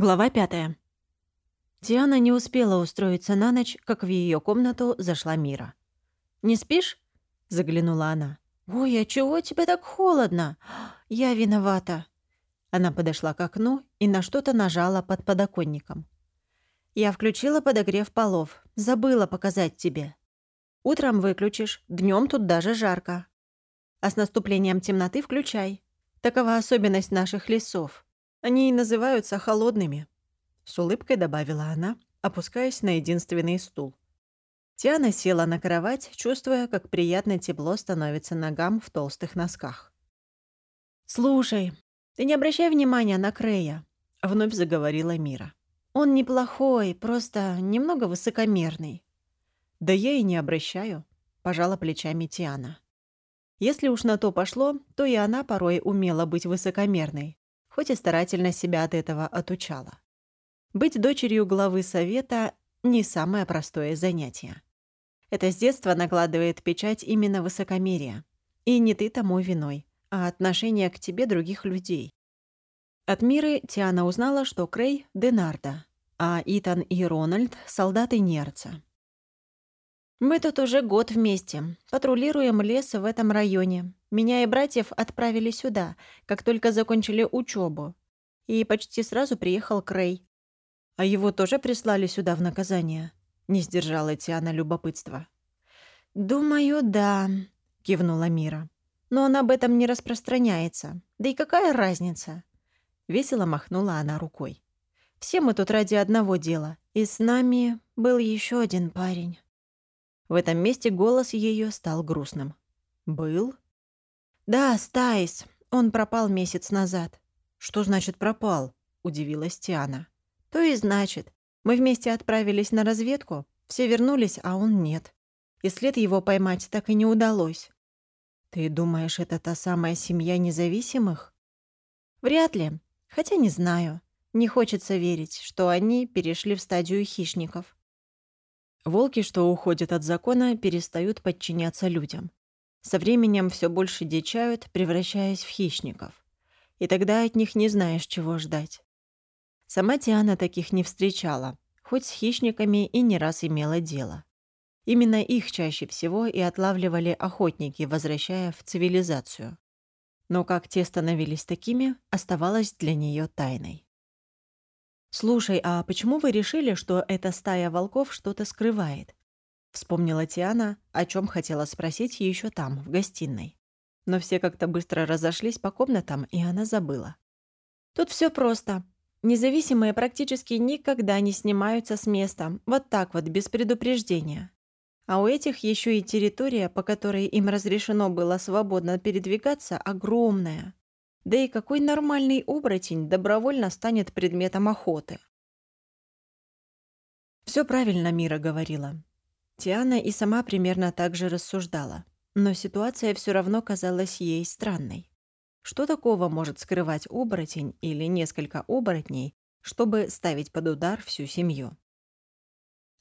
Глава пятая. Диана не успела устроиться на ночь, как в ее комнату зашла Мира. «Не спишь?» — заглянула она. «Ой, а чего тебе так холодно? Я виновата». Она подошла к окну и на что-то нажала под подоконником. «Я включила подогрев полов. Забыла показать тебе. Утром выключишь, днем тут даже жарко. А с наступлением темноты включай. Такова особенность наших лесов. Они и называются холодными», — с улыбкой добавила она, опускаясь на единственный стул. Тиана села на кровать, чувствуя, как приятно тепло становится ногам в толстых носках. «Слушай, ты не обращай внимания на Крея», — вновь заговорила Мира. «Он неплохой, просто немного высокомерный». «Да я и не обращаю», — пожала плечами Тиана. Если уж на то пошло, то и она порой умела быть высокомерной, хоть и старательно себя от этого отучала. Быть дочерью главы совета — не самое простое занятие. Это с детства накладывает печать именно высокомерия. И не ты тому виной, а отношение к тебе других людей. От Миры Тиана узнала, что Крей — Денарда, а Итан и Рональд — солдаты Нерца. «Мы тут уже год вместе. Патрулируем лес в этом районе. Меня и братьев отправили сюда, как только закончили учебу. И почти сразу приехал Крей. А его тоже прислали сюда в наказание?» Не сдержала Тиана любопытства. «Думаю, да», — кивнула Мира. «Но он об этом не распространяется. Да и какая разница?» Весело махнула она рукой. «Все мы тут ради одного дела. И с нами был еще один парень». В этом месте голос ее стал грустным. «Был?» «Да, Стайс. Он пропал месяц назад». «Что значит пропал?» — удивилась Тиана. «То и значит. Мы вместе отправились на разведку, все вернулись, а он нет. И след его поймать так и не удалось». «Ты думаешь, это та самая семья независимых?» «Вряд ли. Хотя не знаю. Не хочется верить, что они перешли в стадию хищников. Волки, что уходят от закона, перестают подчиняться людям. Со временем все больше дичают, превращаясь в хищников. И тогда от них не знаешь, чего ждать. Сама Тиана таких не встречала, хоть с хищниками и не раз имела дело. Именно их чаще всего и отлавливали охотники, возвращая в цивилизацию. Но как те становились такими, оставалось для нее тайной. «Слушай, а почему вы решили, что эта стая волков что-то скрывает?» Вспомнила Тиана, о чем хотела спросить еще там, в гостиной. Но все как-то быстро разошлись по комнатам, и она забыла. «Тут все просто. Независимые практически никогда не снимаются с места, вот так вот, без предупреждения. А у этих еще и территория, по которой им разрешено было свободно передвигаться, огромная. Да и какой нормальный оборотень добровольно станет предметом охоты? Все правильно Мира говорила. Тиана и сама примерно так же рассуждала. Но ситуация все равно казалась ей странной. Что такого может скрывать оборотень или несколько оборотней, чтобы ставить под удар всю семью?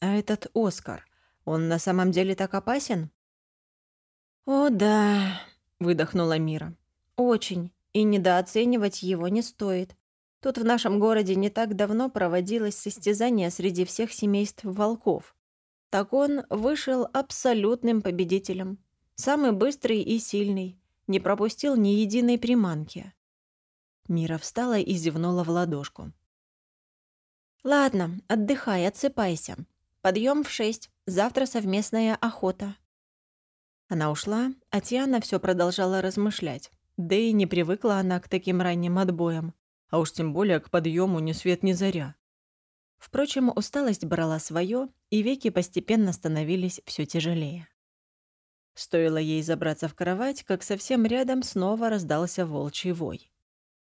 А этот Оскар, он на самом деле так опасен? «О, да», — выдохнула Мира. «Очень. И недооценивать его не стоит. Тут в нашем городе не так давно проводилось состязание среди всех семейств волков. Так он вышел абсолютным победителем. Самый быстрый и сильный. Не пропустил ни единой приманки. Мира встала и зевнула в ладошку. «Ладно, отдыхай, отсыпайся. Подъем в шесть. Завтра совместная охота». Она ушла, а Тиана все продолжала размышлять. Да и не привыкла она к таким ранним отбоям, а уж тем более к подъему ни свет ни заря. Впрочем, усталость брала свое, и веки постепенно становились все тяжелее. Стоило ей забраться в кровать, как совсем рядом снова раздался волчий вой.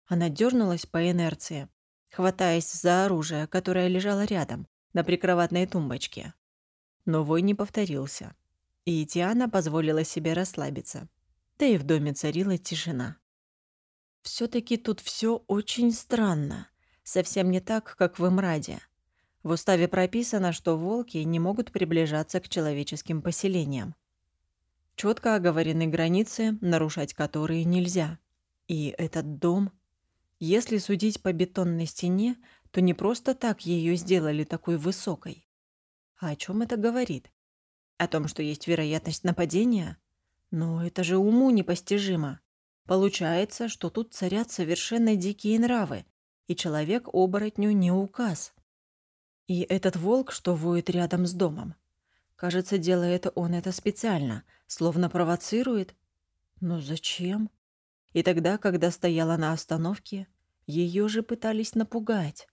Она дернулась по инерции, хватаясь за оружие, которое лежало рядом, на прикроватной тумбочке. Но вой не повторился, и Тиана позволила себе расслабиться, да и в доме царила тишина. все таки тут все очень странно. Совсем не так, как в Имраде. В уставе прописано, что волки не могут приближаться к человеческим поселениям. Четко оговорены границы, нарушать которые нельзя. И этот дом... Если судить по бетонной стене, то не просто так ее сделали такой высокой. А о чем это говорит? О том, что есть вероятность нападения? Но это же уму непостижимо. Получается, что тут царят совершенно дикие нравы, и человек оборотню не указ. И этот волк, что воет рядом с домом. Кажется, делает он это специально, словно провоцирует. Но зачем? И тогда, когда стояла на остановке, ее же пытались напугать.